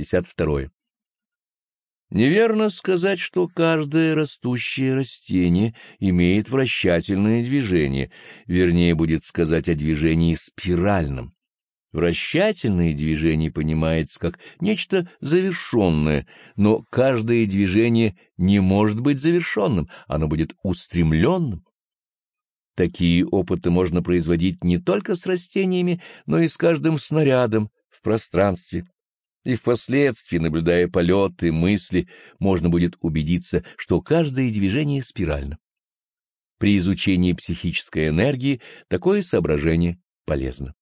62. Неверно сказать, что каждое растущее растение имеет вращательное движение, вернее будет сказать о движении спиральном. Вращательное движение понимается как нечто завершенное, но каждое движение не может быть завершенным, оно будет устремленным. Такие опыты можно производить не только с растениями, но и с каждым снарядом в пространстве и впоследствии, наблюдая полеты, мысли, можно будет убедиться, что каждое движение спирально. При изучении психической энергии такое соображение полезно.